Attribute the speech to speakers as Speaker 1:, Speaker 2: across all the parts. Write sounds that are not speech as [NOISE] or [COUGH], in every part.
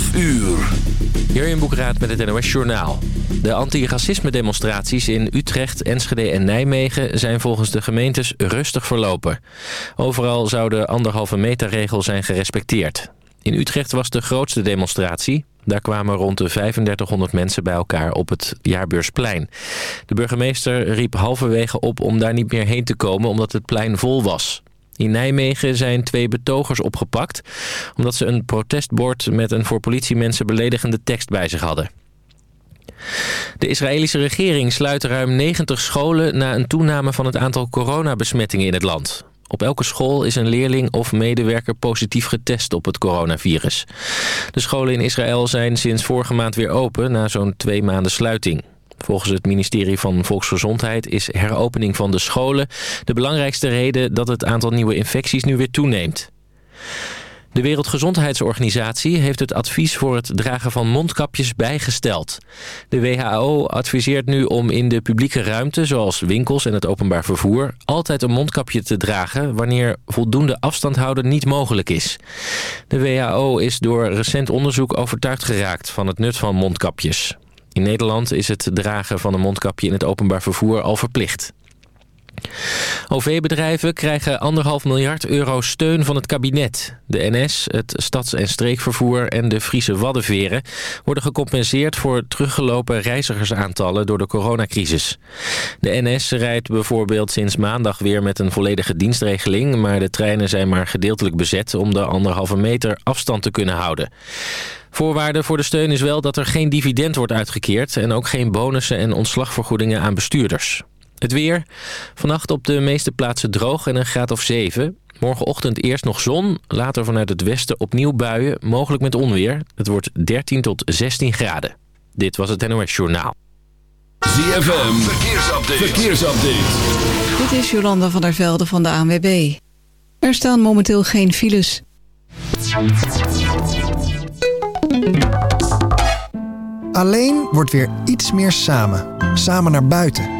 Speaker 1: 12 uur.
Speaker 2: Jurjen Boekraat met het NOS Journaal. De antiracisme-demonstraties in Utrecht, Enschede en Nijmegen... zijn volgens de gemeentes rustig verlopen. Overal zou de anderhalve meter regel zijn gerespecteerd. In Utrecht was de grootste demonstratie. Daar kwamen rond de 3500 mensen bij elkaar op het Jaarbeursplein. De burgemeester riep halverwege op om daar niet meer heen te komen... omdat het plein vol was. In Nijmegen zijn twee betogers opgepakt... omdat ze een protestbord met een voor politiemensen beledigende tekst bij zich hadden. De Israëlische regering sluit ruim 90 scholen... na een toename van het aantal coronabesmettingen in het land. Op elke school is een leerling of medewerker positief getest op het coronavirus. De scholen in Israël zijn sinds vorige maand weer open... na zo'n twee maanden sluiting. Volgens het ministerie van Volksgezondheid is heropening van de scholen... de belangrijkste reden dat het aantal nieuwe infecties nu weer toeneemt. De Wereldgezondheidsorganisatie heeft het advies voor het dragen van mondkapjes bijgesteld. De WHO adviseert nu om in de publieke ruimte, zoals winkels en het openbaar vervoer, altijd een mondkapje te dragen wanneer voldoende afstand houden niet mogelijk is. De WHO is door recent onderzoek overtuigd geraakt van het nut van mondkapjes. In Nederland is het dragen van een mondkapje in het openbaar vervoer al verplicht. OV-bedrijven krijgen anderhalf miljard euro steun van het kabinet. De NS, het stads- en streekvervoer en de Friese Waddenveren... worden gecompenseerd voor teruggelopen reizigersaantallen door de coronacrisis. De NS rijdt bijvoorbeeld sinds maandag weer met een volledige dienstregeling... maar de treinen zijn maar gedeeltelijk bezet om de anderhalve meter afstand te kunnen houden. Voorwaarde voor de steun is wel dat er geen dividend wordt uitgekeerd... en ook geen bonussen en ontslagvergoedingen aan bestuurders. Het weer. Vannacht op de meeste plaatsen droog en een graad of 7. Morgenochtend eerst nog zon, later vanuit het westen opnieuw buien, mogelijk met onweer. Het wordt 13 tot 16 graden. Dit was het NOS Journaal.
Speaker 1: ZFM, verkeersupdate. verkeersupdate.
Speaker 3: Dit is Jolanda van der Velde van de ANWB. Er staan momenteel geen files.
Speaker 4: Alleen wordt weer iets meer samen. Samen naar buiten.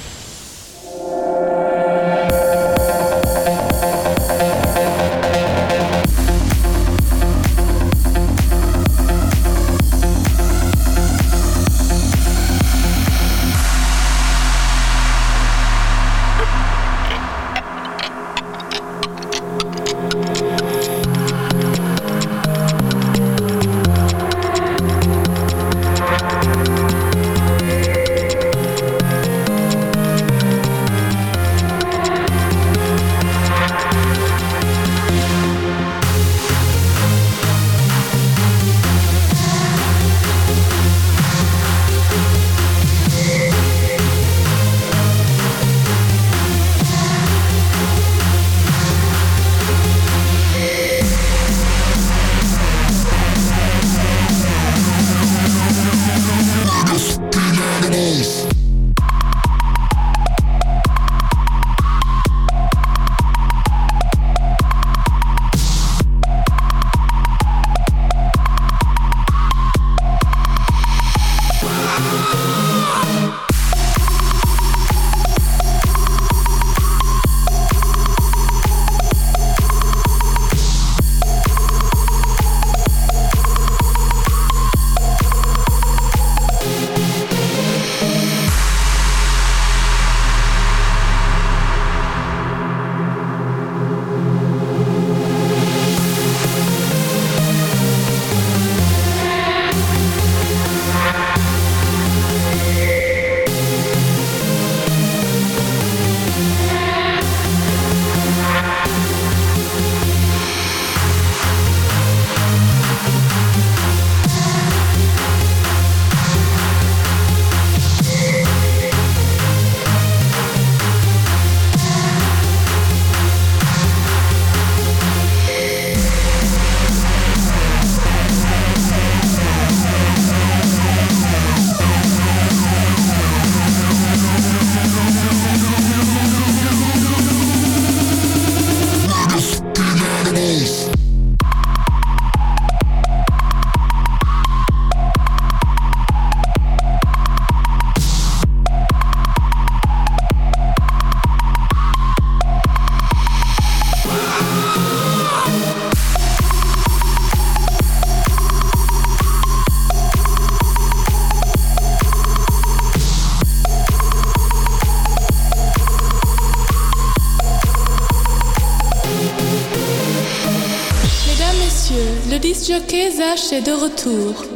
Speaker 5: Monsieur Keza est de retour?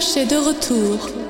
Speaker 5: Zach est de retour.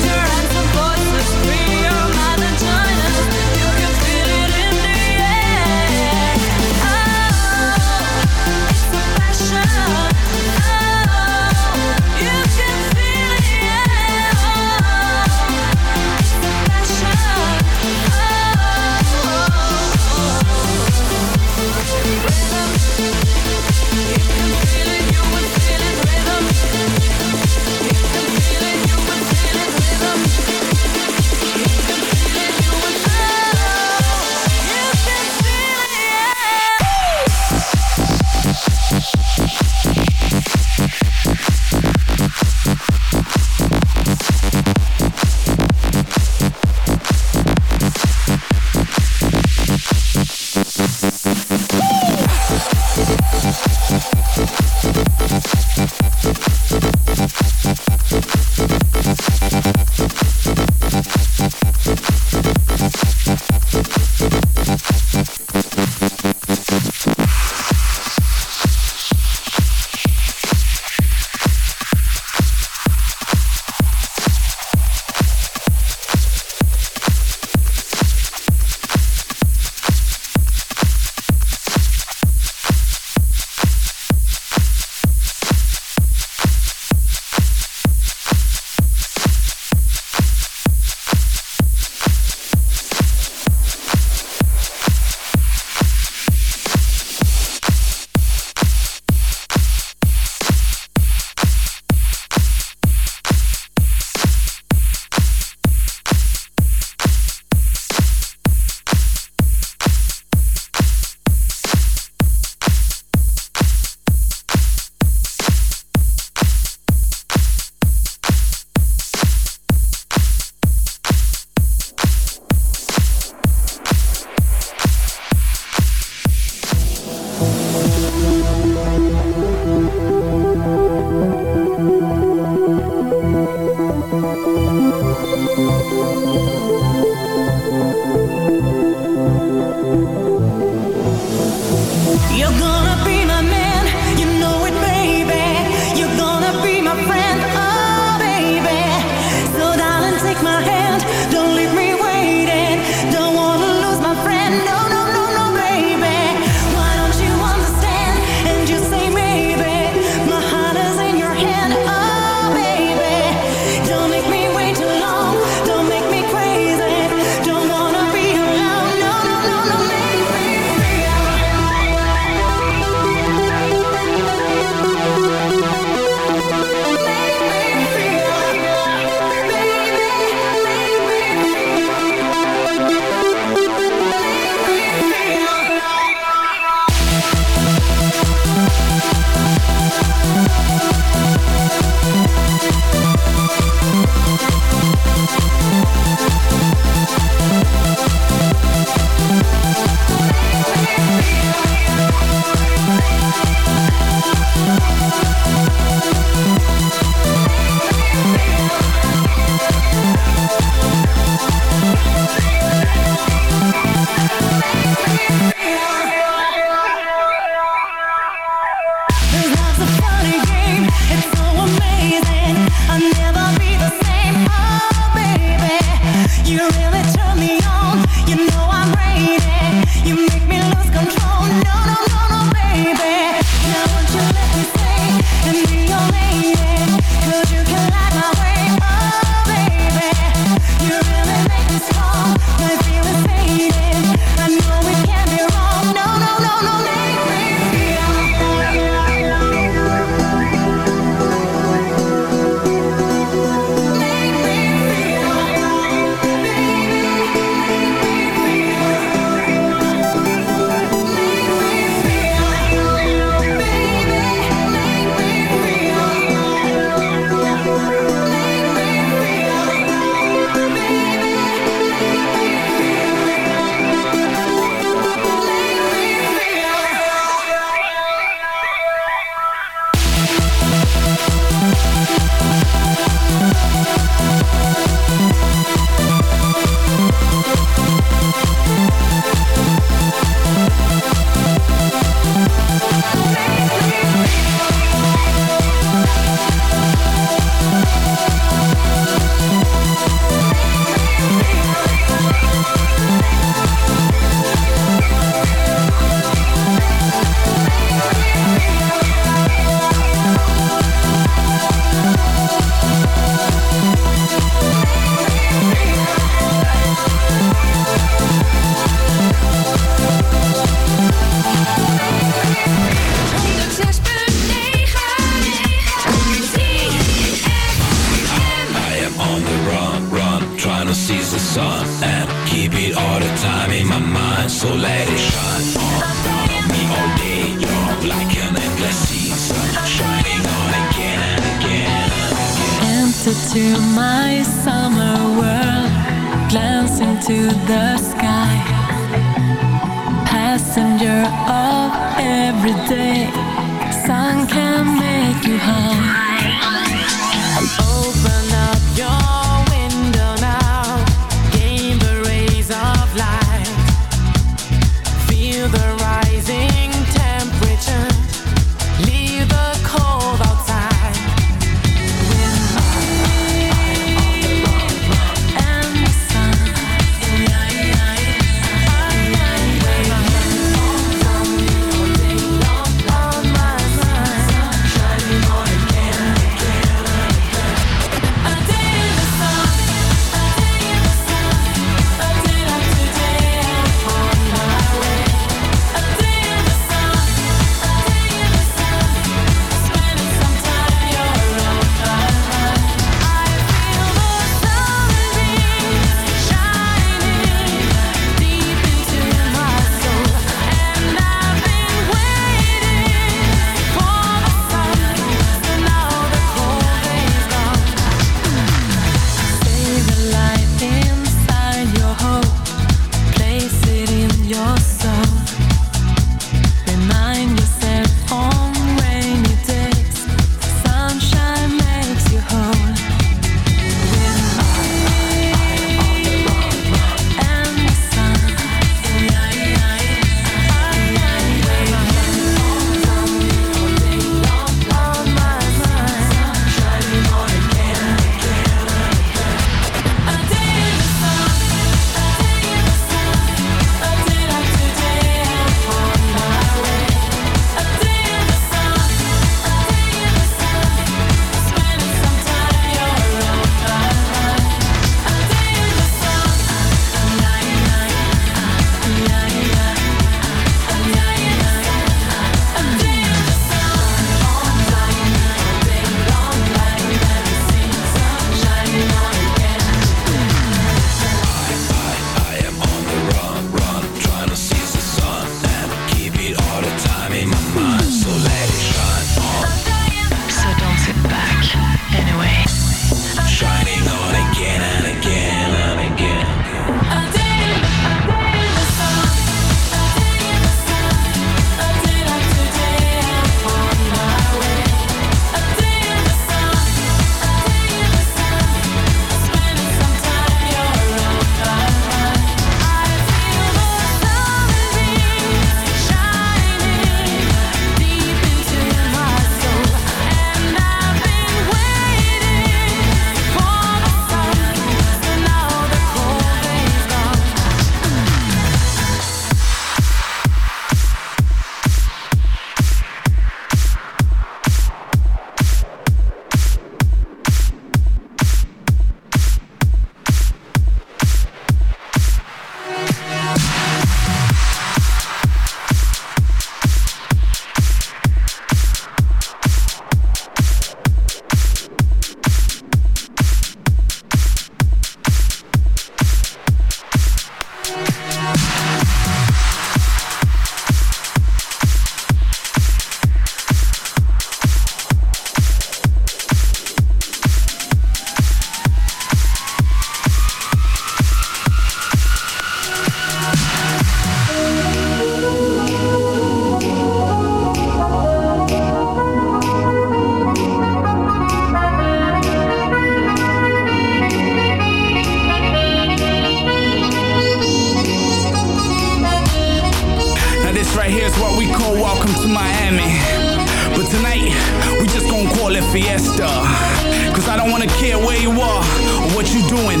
Speaker 6: Cause I don't wanna care where you are or what you doing.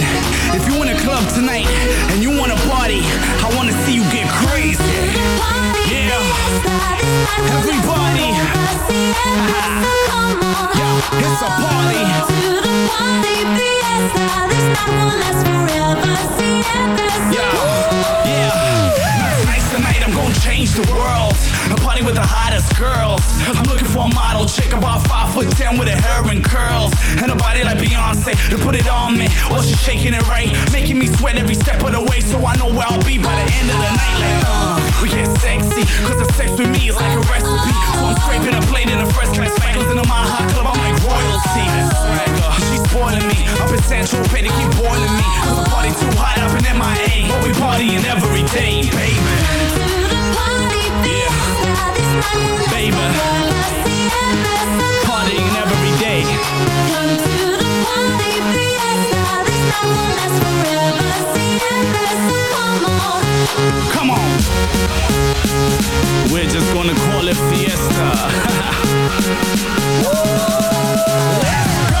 Speaker 6: If you in a club tonight and you wanna party, I wanna see you get crazy. Yeah. Everybody. Everybody. Uh [LAUGHS] -huh. yeah. It's a party. To the party, fiesta. This night will last forever. Yeah, I'm gonna change the world. I'm partying with the hottest girls. I'm looking for a model chick about five foot ten with her hair curls and a body like Beyonce to put it on me she's shaking it right, making me sweat every step of the way. So I know where I'll be by the end of the night. Uh, we get cause the sex with me is like a recipe. So I'm scraping a plate in a fresh class, spangles in a my hot club. I'm like, royalty. She's spoiling me. Up in Central Pay to keep boiling me. Cause the party too hot up in MIA. But we partying every day, baby. Yeah. Baby. Partying every day. Come on. We're just gonna call it fiesta. [LAUGHS] Let's go.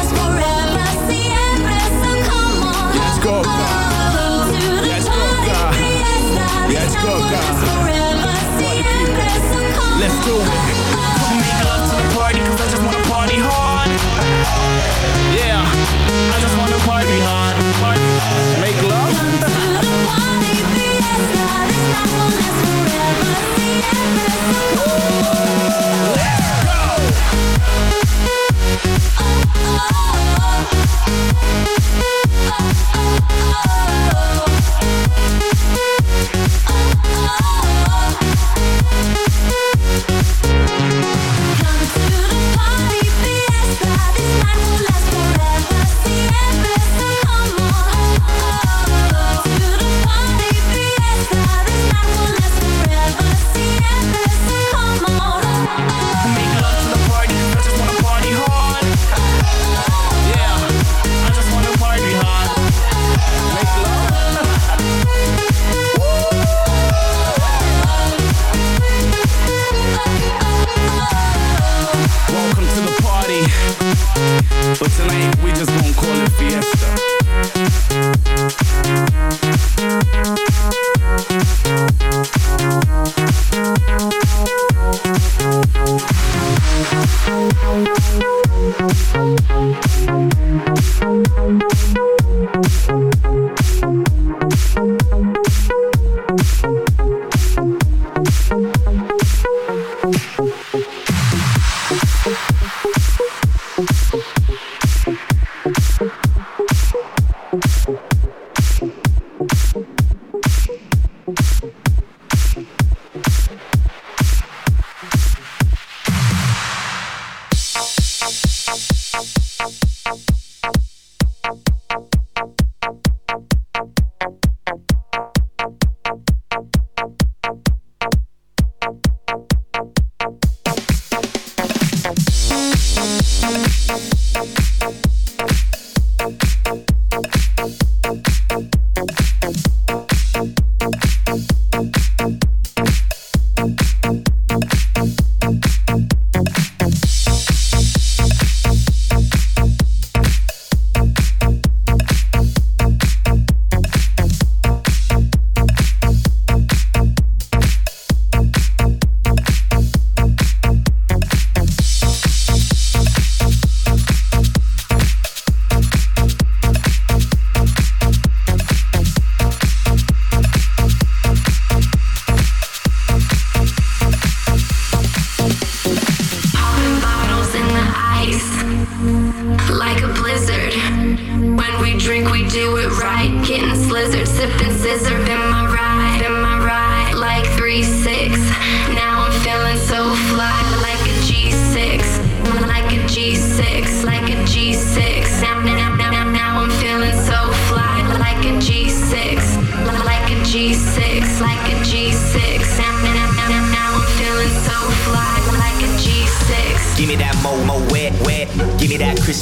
Speaker 6: Let's do it. Make love to the party, cause I just wanna party hard. Yeah, I just wanna party hard. Make love. But tonight we just gonna call it fiesta.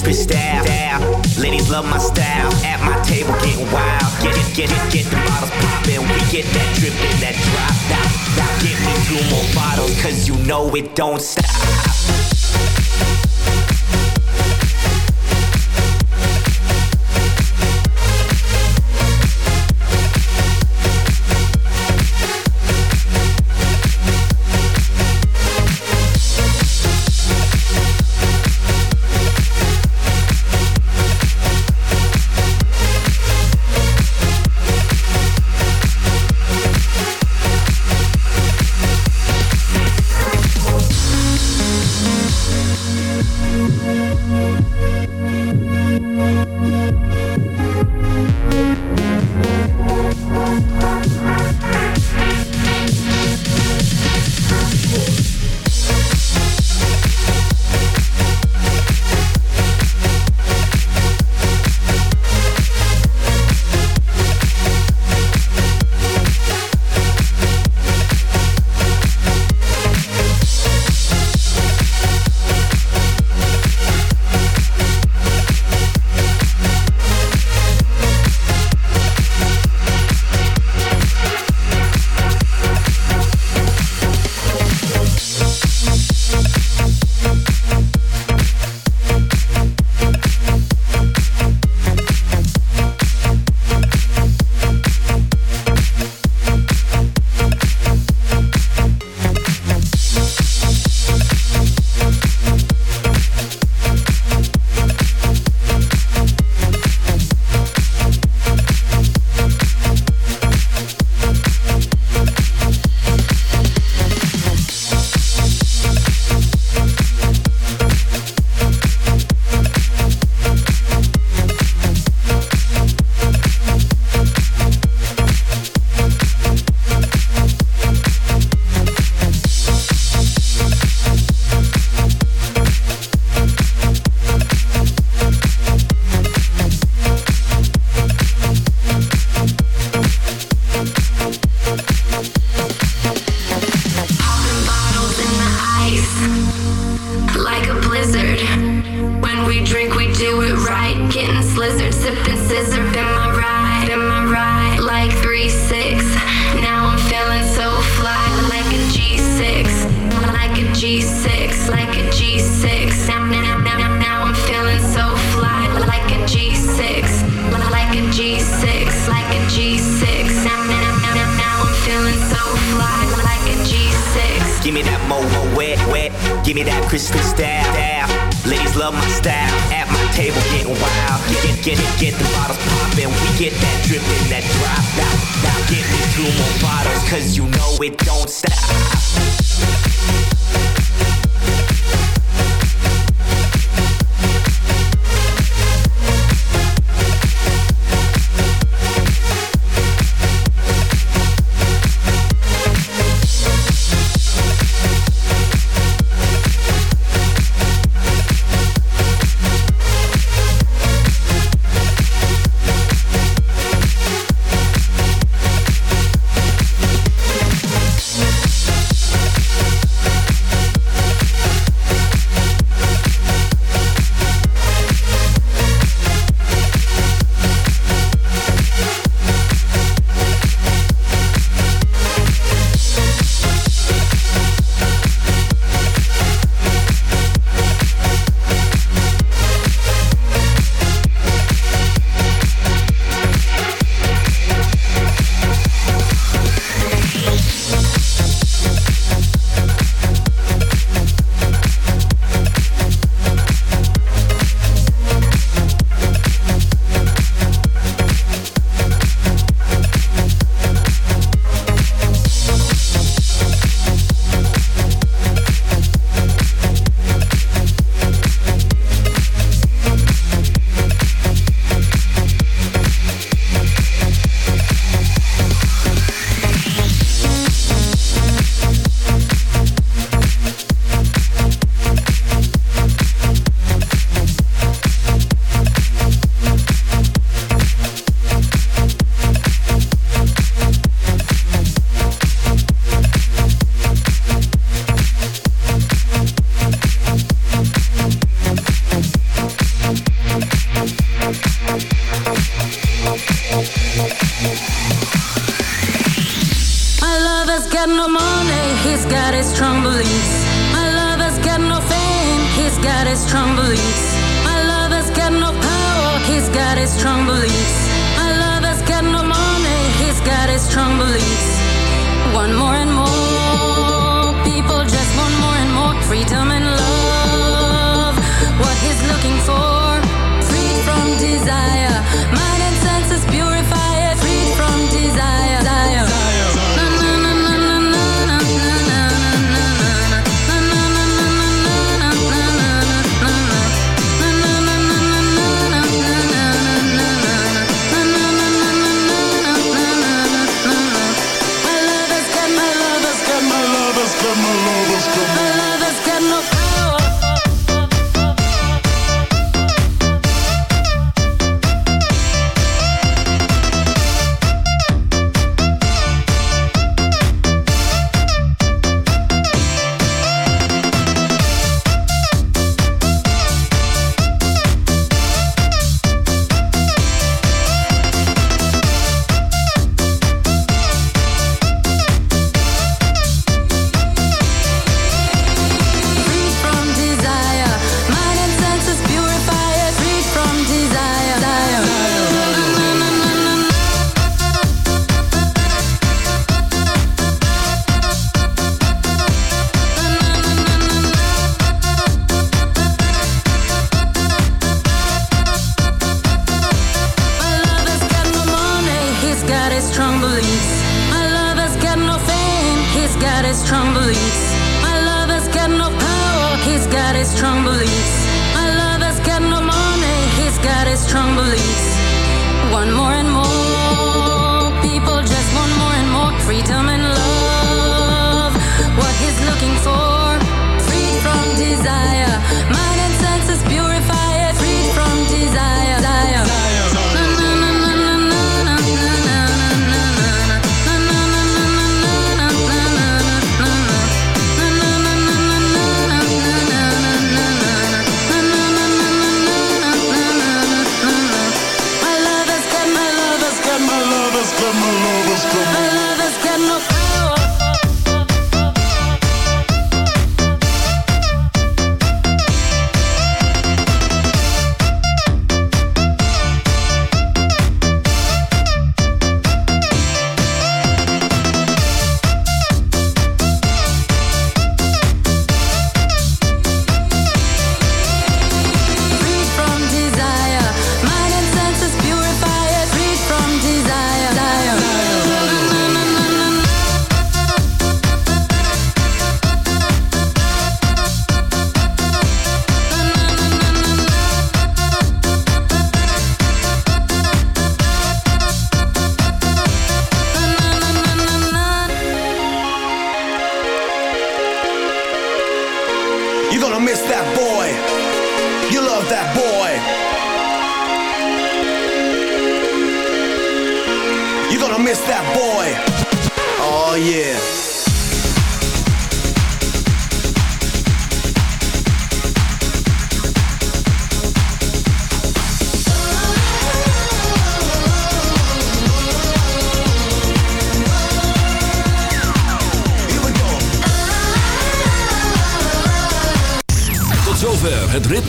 Speaker 7: management staff. Ladies love my style. At my table getting wild. Get it, get it, get the bottles poppin'. We get that drip and that drop. Now, now get me two more bottles, cause you know it don't stop.